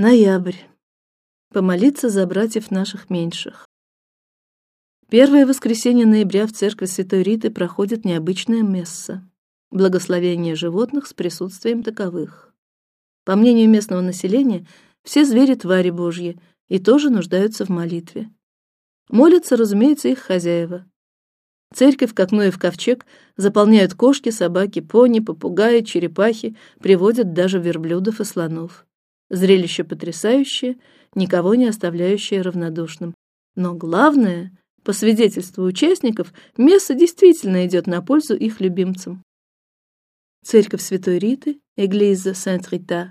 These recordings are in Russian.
Ноябрь. Помолиться за братьев наших меньших. Первое воскресенье ноября в церкви Святой Риты проходит необычная месса, благословение животных с присутствием таковых. По мнению местного населения, все звери твари Божьи и тоже нуждаются в молитве. Молятся, разумеется, их хозяева. Церковь, как Ноев ковчег, заполняют кошки, собаки, пони, попугаи, черепахи, приводят даже верблюдов и слонов. Зрелище потрясающее, никого не оставляющее равнодушным. Но главное, по свидетельству участников, месса действительно идет на пользу их любимцам. Церковь Святой Риты, Église Saint-Rita,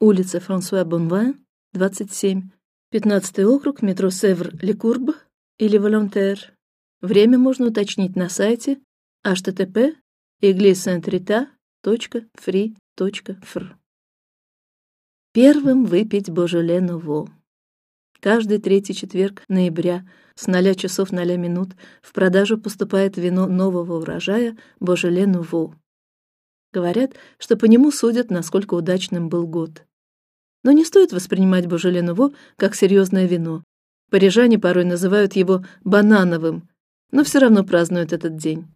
улица Франсуа Бонвин, 27, 15 округ, метро Севр-Лекурб или Волонтер. Время можно уточнить на сайте http églisesaintrita.free.fr. Первым выпить Божеле Ново. Каждый третий четверг ноября с ноля часов ноля минут в продажу поступает вино нового урожая Божеле Ново. Говорят, что по нему судят, насколько удачным был год. Но не стоит воспринимать Божеле Ново как серьезное вино. Парижане порой называют его банановым, но все равно празднуют этот день.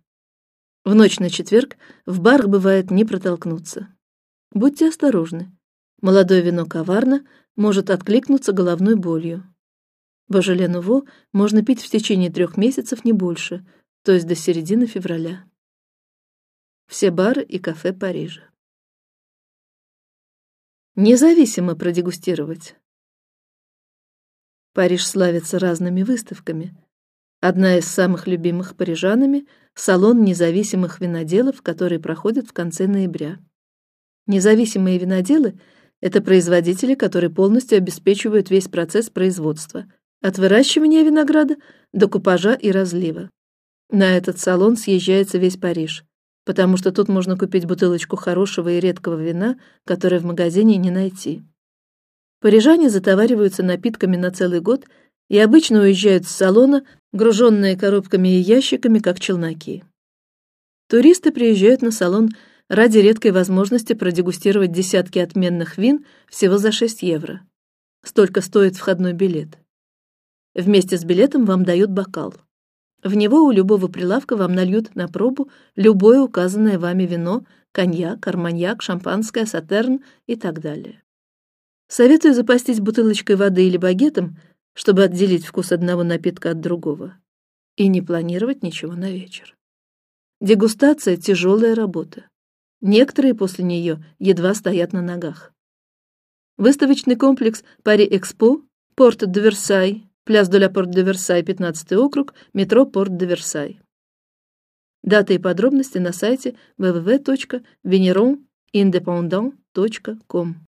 В ночь на четверг в бар бывает не протолкнуться. Будьте осторожны. Молодое вино коварно, может откликнуться головной болью. Божеле Нуво можно пить в течение трех месяцев не больше, то есть до середины февраля. Все бары и кафе Парижа. Независимо продегустировать. Париж славится разными выставками. Одна из самых любимых парижанами – салон независимых виноделов, который проходит в конце ноября. Независимые виноделы это производители, которые полностью обеспечивают весь процесс производства, от выращивания винограда до купажа и разлива. На этот салон съезжается весь Париж, потому что тут можно купить бутылочку хорошего и редкого вина, которое в магазине не найти. Парижане затовариваются напитками на целый год и обычно уезжают с салона, груженные коробками и ящиками, как челноки. Туристы приезжают на салон ради редкой возможности продегустировать десятки отменных вин всего за 6 евро. Столько стоит входной билет. Вместе с билетом вам дают бокал. В него у любого прилавка вам нальют на пробу любое указанное вами вино, коньяк, арманьяк, шампанское, сатерн и так далее. Советую запастись бутылочкой воды или багетом, чтобы отделить вкус одного напитка от другого, и не планировать ничего на вечер. Дегустация тяжелая работа. Некоторые после нее едва стоят на ногах. Выставочный комплекс Paris Expo, Porte de Versailles, Place de la Porte de Versailles, 15 округ, метро Porte de Versailles. Даты и подробности на сайте www.veneron.independent.com.